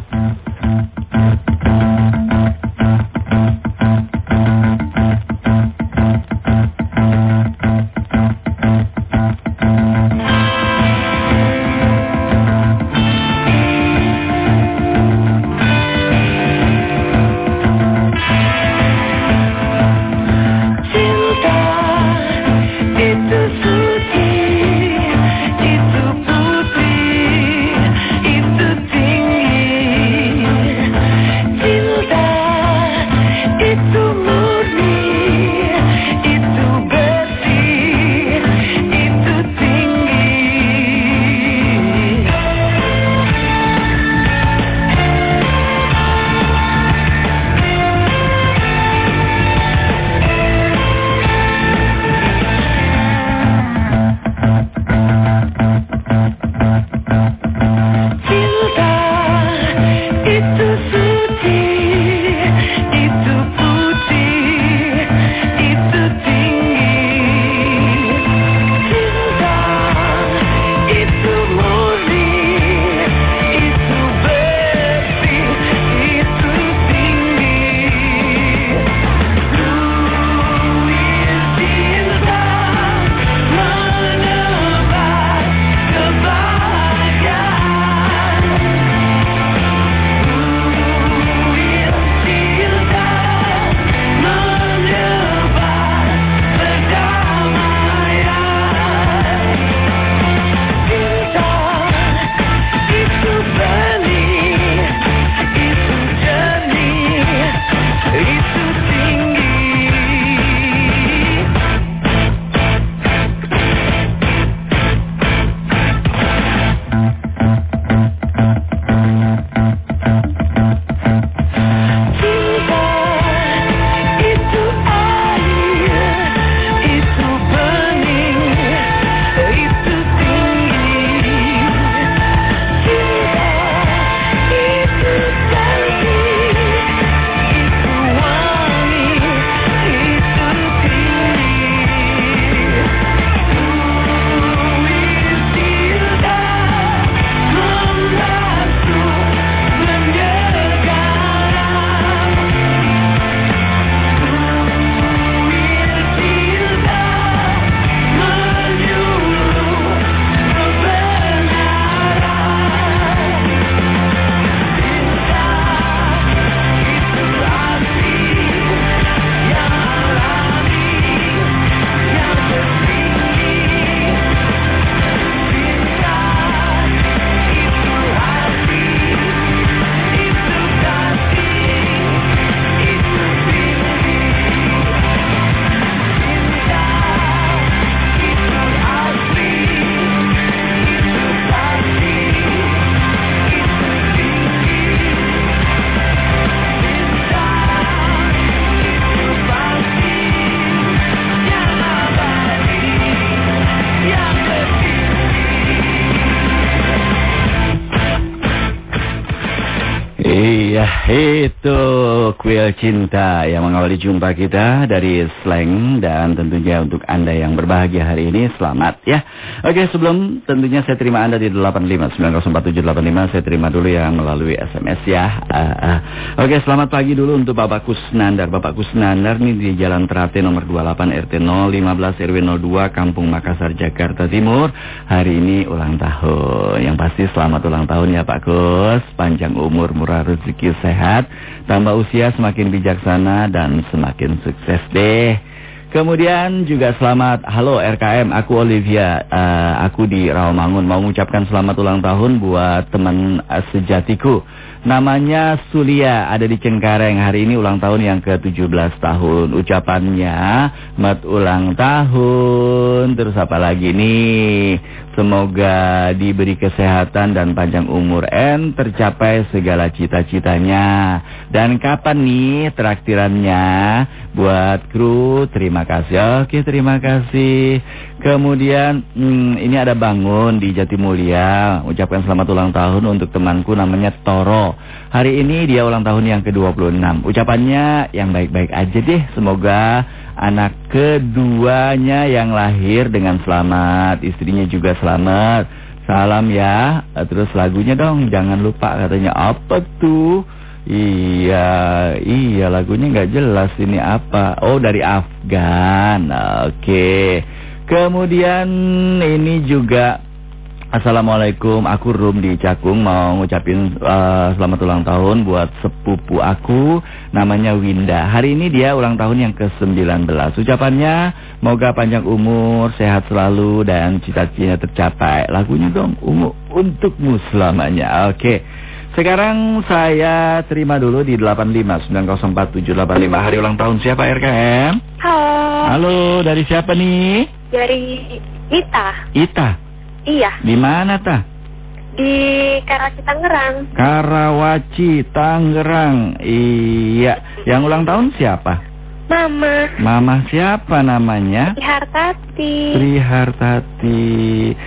Cinta yang mengawali jumpa kita dari slang dan tentunya untuk Anda yang berbahagia hari ini selamat ya. Oke, sebelum tentunya saya terima Anda di 859047885, saya terima dulu yang melalui SMS ya. Ah, ah. Oke, selamat pagi dulu untuk Bapak Kusnandar. Bapak Kusnandar nih di Jalan Trate nomor 28 RT 015 RW 02 Kampung Makassar Jakarta Timur. Hari ini ulang tahun. Yang pasti selamat ulang tahun ya Pak Kus. Panjang umur, murah rezeki, sehat. Tambah usia semakin bijaksana dan semakin sukses deh. Kemudian juga selamat, halo RKM, aku Olivia, Eh, aku di Rawamangun mau mengucapkan selamat ulang tahun buat teman eh, sejatiku. Namanya Sulia, ada di Cengkareng. Hari ini ulang tahun yang ke-17 tahun. Ucapannya, mat ulang tahun. Terus apa lagi nih? Semoga diberi kesehatan dan panjang umur and tercapai segala cita-citanya. Dan kapan nih traktirannya? Buat kru, terima kasih. Oke, terima kasih. Kemudian hmm, ini ada Bangun di Jatimulya. Ucapkan selamat ulang tahun untuk temanku namanya Toro. Hari ini dia ulang tahun yang ke-26. Ucapannya yang baik-baik aja deh. Semoga anak keduanya yang lahir dengan selamat. Istrinya juga selamat. Salam ya. Terus lagunya dong. Jangan lupa katanya. Apa tuh? Iya, iya lagunya nggak jelas ini apa. Oh dari Afgan. Oke. Kemudian ini juga Assalamualaikum, aku Rum di Cakung mau ngucapin uh, selamat ulang tahun buat sepupu aku namanya Winda. Hari ini dia ulang tahun yang ke-19. Ucapannya moga panjang umur, sehat selalu dan cita-citanya tercapai. Lagunya dong, ungu untukmu selamanya. Oke. Sekarang saya terima dulu di 859047785 hari ulang tahun siapa RKM? Halo, Halo, dari siapa nih? dari Ita. Ita. Iya, Di mana tah? di Karachi Tangerang. Karawaci, Tangerang. Iya. Yang ulang tahun siapa? Mama, Mama siapa namanya? di Hartati. Tri Hartati.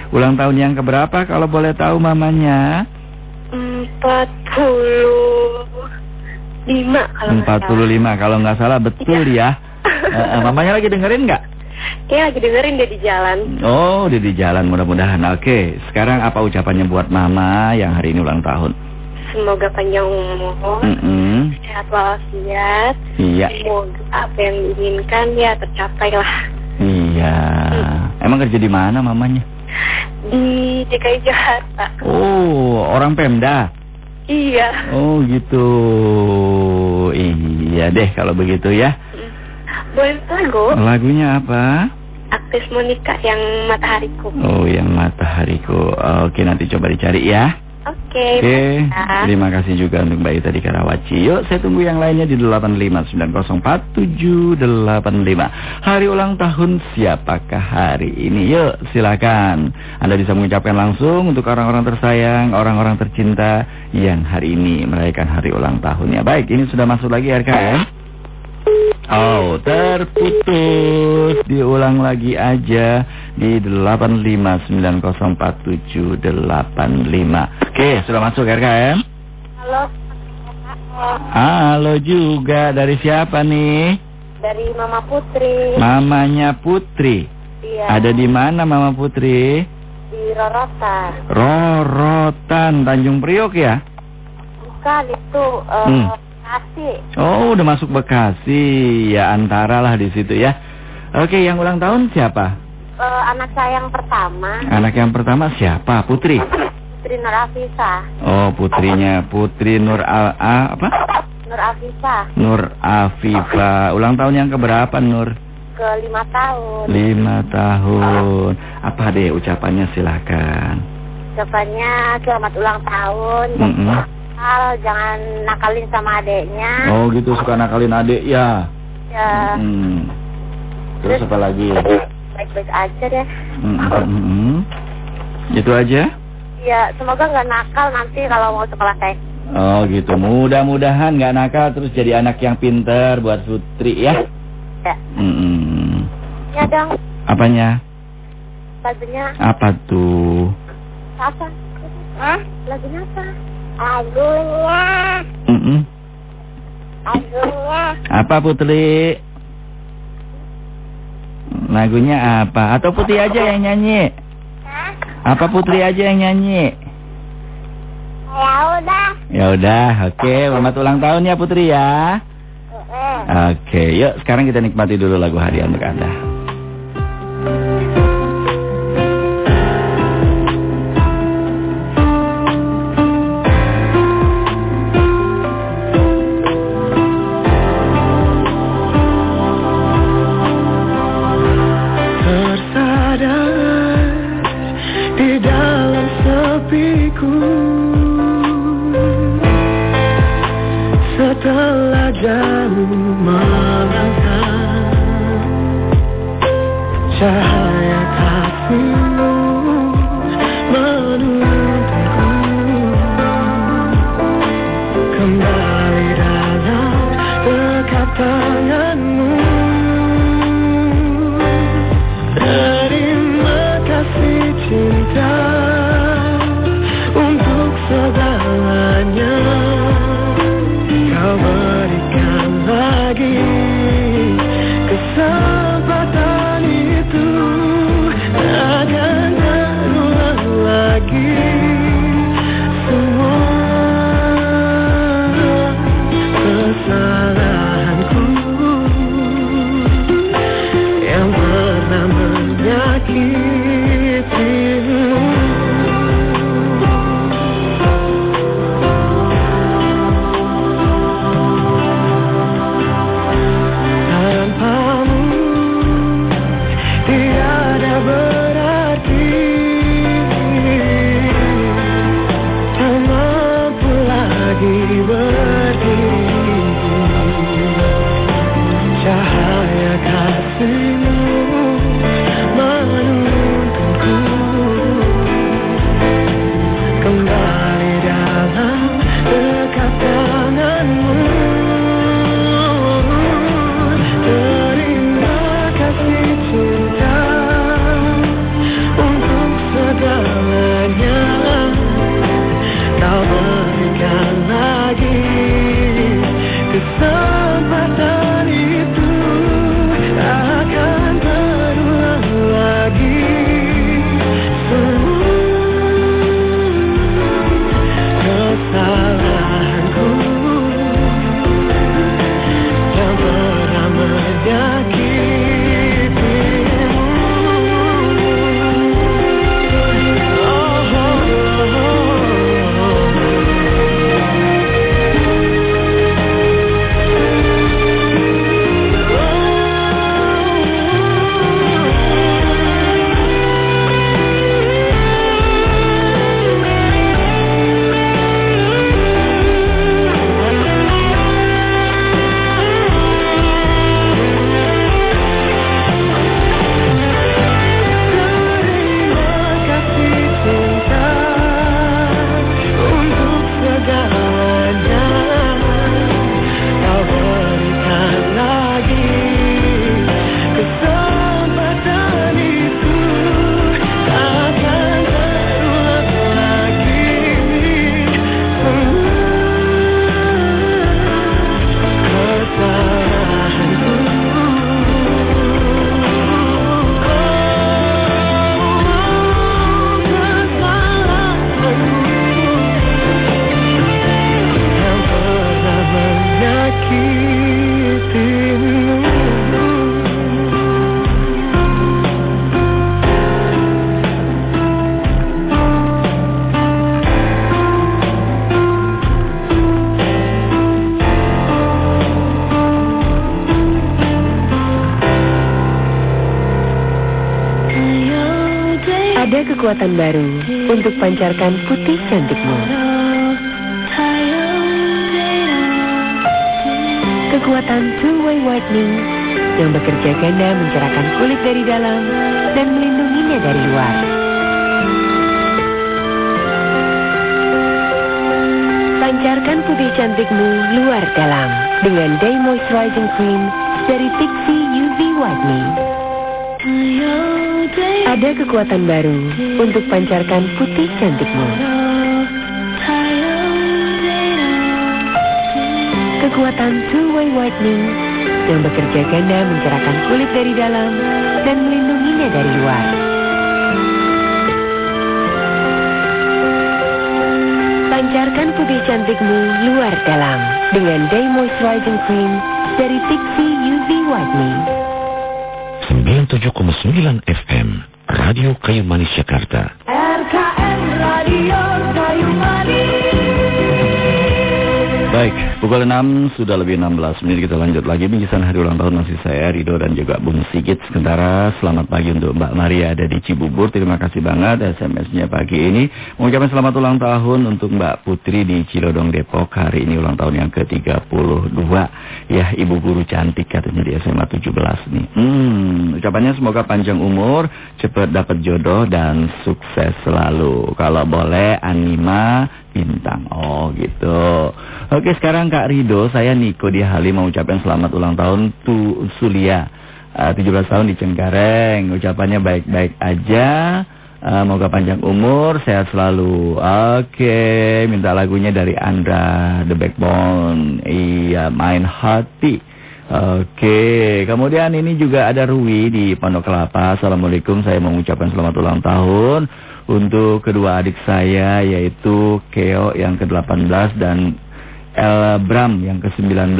Ulang tahun yang keberapa kalau boleh tahu mamanya? Empat puluh lima kalau nggak 45 kalau nggak salah betul ya. Eh, eh, mamanya lagi dengerin nggak? Kayaknya lagi dengerin dia di jalan. Oh, dia di jalan mudah-mudahan. Oke, sekarang apa ucapannya buat mama yang hari ini ulang tahun? Semoga panjang umur, Mm-mm. sehat walafiat. Iya, Semoga apa yang diinginkan ya tercapai lah. iya. Emang kerja di mana mamanya? Di DKI Jakarta. Oh, orang Pemda. Iya. Oh, gitu. Iya deh kalau begitu ya. Boleh lagu? Lagunya apa? Aktis Monica yang Matahariku. Oh, yang matahariku. Oke, nanti coba dicari ya. Oke. Oke, terima kasih juga untuk Mbak Ita di Karawaci. Yuk, saya tunggu yang lainnya di 859047785. Hari ulang tahun siapakah hari ini? Yuk, silakan. Anda bisa mengucapkan langsung untuk orang-orang tersayang, orang-orang tercinta yang hari ini merayakan hari ulang tahunnya. Baik, ini sudah masuk lagi RKM. Oh, terputus. Diulang lagi aja di 859047785. Oke, sudah masuk RKM? Halo. Halo juga, dari siapa nih? Dari Mama Putri. Mamanya Putri. Iya. Ada di mana Mama Putri? Di Rorotan. Rorotan, Tanjung Priok ya? Bukan itu eh Hmm. Bekasi. Oh, udah masuk Bekasi. Ya antara lah di situ ya. Oke, yang ulang tahun siapa? Eh, anak saya yang pertama, Anak yang pertama siapa? Putri. Putri Nur Afisa. Oh, putrinya Putri Nur Al A- apa? Nur Afisa Nur Afifa. Ulang tahun yang keberapa Nur? ke lima tahun. Lima tahun. Apa deh ucapannya silahkan. Ucapannya selamat ulang tahun. Mm-mm. Nakal, jangan nakalin sama adeknya. Oh gitu suka nakalin adik ya. Ya, Mm. Terus apa lagi? baik-baik aja deh. Mm-mm. Itu aja? Ya, semoga nggak nakal nanti kalau mau sekolah tek. Oh gitu. Mudah-mudahan nggak nakal terus jadi anak yang pinter buat Putri ya. Ya, Mm-mm. ya dong. Apanya? Lagunya Apa tuh? apa? Hah? Lagunya apa? Lagunya, Mm-mm. lagunya. Apa Putri? Lagunya apa? Atau Putri aja yang nyanyi? Apa Putri aja yang nyanyi? Ya udah. Ya udah, oke. Selamat ulang tahun ya Putri ya. Oke, yuk sekarang kita nikmati dulu lagu harian untuk Anda. Baru untuk pancarkan putih cantikmu. Kekuatan Two Way Whitening yang bekerja ganda mencerahkan kulit dari dalam dan melindunginya dari luar. Pancarkan putih cantikmu luar dalam dengan Day Moisturizing Cream dari Pixie UV Whitening. Ada kekuatan baru untuk pancarkan putih cantikmu. Kekuatan Two Way Whitening yang bekerja ganda mencerahkan kulit dari dalam dan melindunginya dari luar. Pancarkan putih cantikmu luar dalam dengan Day Moisturizing Cream dari Pixie UV Whitening. 97,9 FM Radio Kayu Manis Jakarta. RKM Radio Kayu Manis. Baik, Pukul 6 sudah lebih 16 menit kita lanjut lagi bingkisan hari ulang tahun masih saya Rido dan juga Bung Sigit sementara selamat pagi untuk Mbak Maria ada di Cibubur. Terima kasih banget SMS-nya pagi ini. Mengucapkan selamat ulang tahun untuk Mbak Putri di Cilodong Depok hari ini ulang tahun yang ke-32 ya ibu guru cantik katanya di SMA 17 nih. Hmm ucapannya semoga panjang umur cepat dapat jodoh dan sukses selalu. Kalau boleh anima bintang. Oh gitu. Oke sekarang Kak Rido, saya Niko di Halim mau ucapkan selamat ulang tahun Tu Sulia. Uh, 17 tahun di Cengkareng. Ucapannya baik-baik aja. Uh, moga panjang umur, sehat selalu. Oke, minta lagunya dari Andra, The Backbone. Iya, main hati. Oke, kemudian ini juga ada Rui di Pondok Kelapa. Assalamualaikum, saya mengucapkan selamat ulang tahun untuk kedua adik saya yaitu Keo yang ke-18 dan Elbram yang ke-19.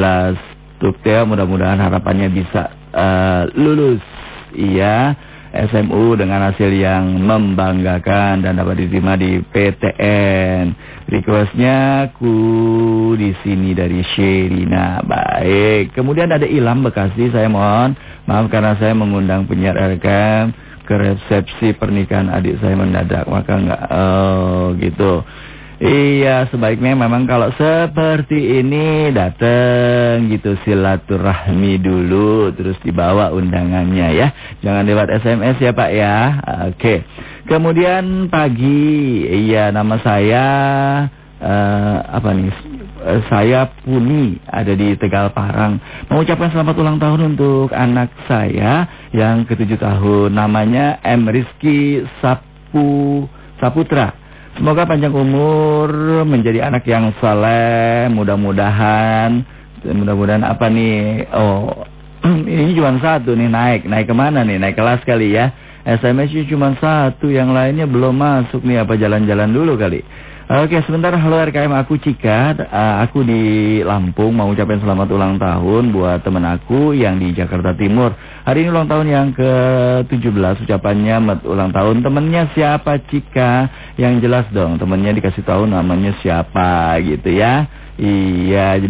Untuk Theo mudah-mudahan harapannya bisa uh, lulus. Iya, SMU dengan hasil yang membanggakan dan dapat diterima di PTN. Requestnya ku di sini dari Sherina. Baik. Kemudian ada Ilham Bekasi. Saya mohon maaf karena saya mengundang penyiar RKM ke resepsi pernikahan adik saya mendadak. Maka enggak oh gitu. Iya sebaiknya memang kalau seperti ini datang gitu silaturahmi dulu terus dibawa undangannya ya. Jangan lewat SMS ya Pak ya. Oke. Kemudian pagi. Iya nama saya uh, apa nih saya Puni ada di Tegal Parang. Mengucapkan selamat ulang tahun untuk anak saya yang ketujuh tahun. Namanya M. Rizky Sapu Saputra. Semoga panjang umur menjadi anak yang saleh mudah-mudahan. Mudah-mudahan apa nih? Oh ini cuma satu nih naik. Naik ke mana nih? Naik kelas kali ya. SMS-nya cuma satu yang lainnya belum masuk nih. Apa jalan-jalan dulu kali Oke, sebentar halo RKM aku Cika, uh, aku di Lampung mau ucapin selamat ulang tahun buat temen aku yang di Jakarta Timur. Hari ini ulang tahun yang ke-17 ucapannya ulang tahun temennya siapa Cika? Yang jelas dong, temennya dikasih tahu namanya siapa gitu ya. Iya,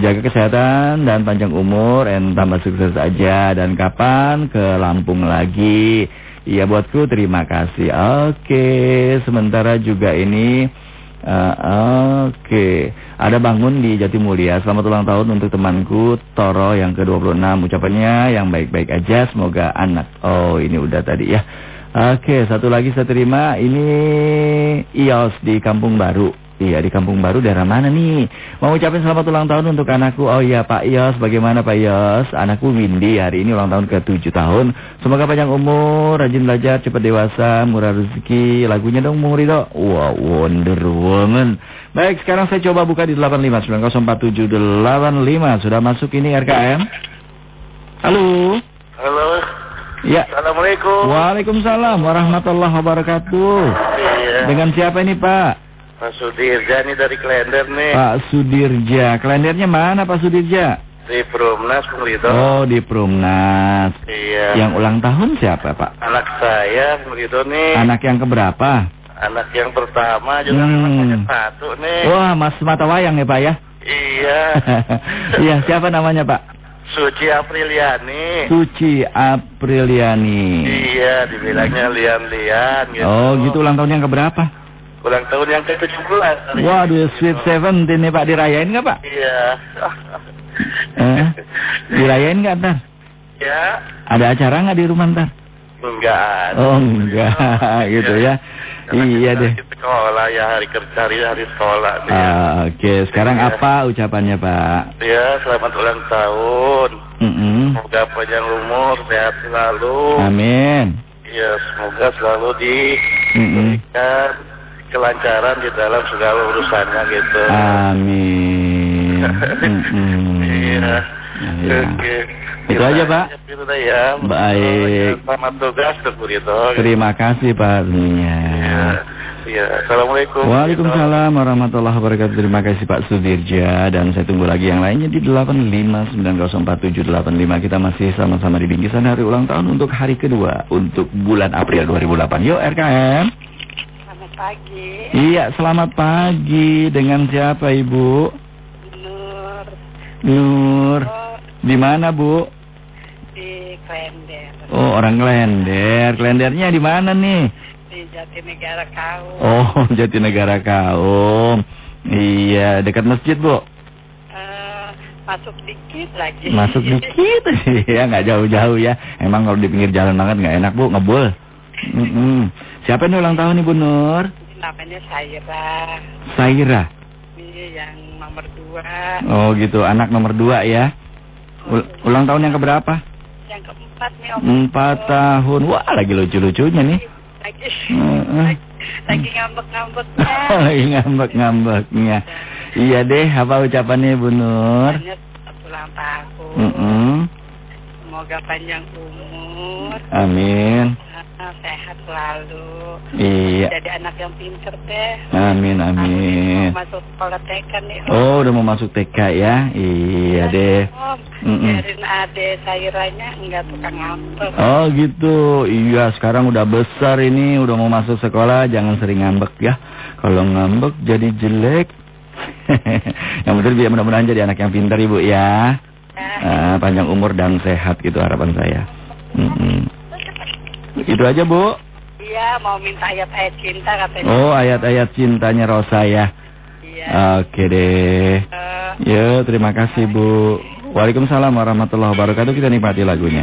jaga kesehatan dan panjang umur dan tambah sukses aja dan kapan ke Lampung lagi. Iya buatku terima kasih. Oke, sementara juga ini Uh, Oke, okay. ada bangun di Jatimulia. Selamat ulang tahun untuk temanku Toro yang ke-26. Ucapannya yang baik-baik aja, semoga anak. Oh, ini udah tadi ya. Oke, okay, satu lagi saya terima. Ini Ios di Kampung Baru. Iya, di Kampung Baru daerah mana nih? Mau ucapin selamat ulang tahun untuk anakku. Oh iya, Pak Ios. Bagaimana Pak Ios? Anakku Windy hari ini ulang tahun ke-7 tahun. Semoga panjang umur, rajin belajar, cepat dewasa, murah rezeki. Lagunya dong, Bung Rido. Wow, Wonder Woman. Baik, sekarang saya coba buka di 85904785. Sudah masuk ini RKM? Halo. Halo. Ya. Assalamualaikum. Waalaikumsalam warahmatullahi wabarakatuh. Iya. Dengan siapa ini Pak? Pak Sudirja nih dari Klender nih. Pak Sudirja. Kalendernya mana Pak Sudirja? Di Prumnas, Bung. Oh, di Prumnas. Iya. Yang ulang tahun siapa Pak? Anak saya, Bung nih. Anak yang keberapa? Anak yang pertama juga Hmm. satu nih. Wah, Mas Mata Wayang ya Pak ya? Iya. Iya, siapa namanya Pak? Suci Apriliani. Suci Apriliani. Iya, dibilangnya lian-lian gitu. Oh, gitu ulang tahun yang keberapa? Ulang tahun yang ke-17. Waduh, Sweet Seventeen nih Pak, dirayain nggak Pak? Iya. Eh, dirayain nggak ntar? ya, Ada acara nggak di rumah ntar? enggak ada. Oh enggak, gitu ya. Karena Iya deh. sekolah ya hari kerja hari hari sekolah ya. Ah, Oke, sekarang Iya. apa ucapannya Pak? Ya, selamat ulang tahun. Mm-mm. Semoga panjang umur, sehat selalu. Amin. Ya, semoga selalu diberikan kelancaran di dalam segala urusannya gitu. Amin. Iya. Iya. Oke. Itu aja, Pak. Itu dah ya. Baik. Selamat tugas Burito. Terima kasih Pak. Iya. Iya. Assalamualaikum. Waalaikumsalam warahmatullahi wabarakatuh. Terima kasih Pak Sudirja dan saya tunggu lagi yang lainnya di 859047785. Kita masih sama-sama di bingkisan hari ulang tahun untuk hari kedua untuk bulan April 2008. Yuk RKM. Pagi. Iya, selamat pagi. Dengan siapa Ibu? Nur. Nur. Oh, Di mana, Bu? di Klender. Oh, orang Klender. Klendernya di mana nih? Di Jatinegara Kau. Oh, Jatinegara Kaum. Iya, dekat masjid, Bu. Eh, masuk dikit lagi. Masuk dikit ya, nggak jauh-jauh ya. Emang kalau di pinggir jalan banget nggak enak, Bu, ngebul. Mm-mm. Siapa nih ulang tahun Ibu Nur? Namanya Saira. Saira. Ini yang nomor dua. Oh gitu, anak nomor dua ya. Ul- ulang tahun yang keberapa? Yang keempat nih Om. Empat tahun. Wah, lagi lucu-lucunya nih. Lagi, lagi, lagi ngambek-ngambeknya. lagi ngambek-ngambeknya. Iya deh, apa ucapannya Bu Nur? Banyak ulang tahun. Mm-mm. Semoga panjang umur. Amin. Ah, sehat selalu. Iya. Jadi anak yang pinter deh. Amin, amin. Mau masuk sekolah TK nih Om. Oh, udah mau masuk TK ya? Iya deh. Om, Mm-mm. biarin ade Sairanya enggak tukang ngambek. Oh gitu, iya sekarang udah besar ini, udah mau masuk sekolah, jangan sering ngambek ya. Kalau ngambek jadi jelek. yang betul biar mudah-mudahan jadi anak yang pintar ibu ya. Ah, panjang umur dan sehat gitu harapan saya. Mm-mm. Itu aja bu. Iya, mau minta ayat-ayat cinta katanya. Oh ayat-ayat cintanya Rosa ya. Iya. Oke deh. Eh, Ya terima kasih bu. Waalaikumsalam warahmatullahi wabarakatuh. Kita nikmati lagunya.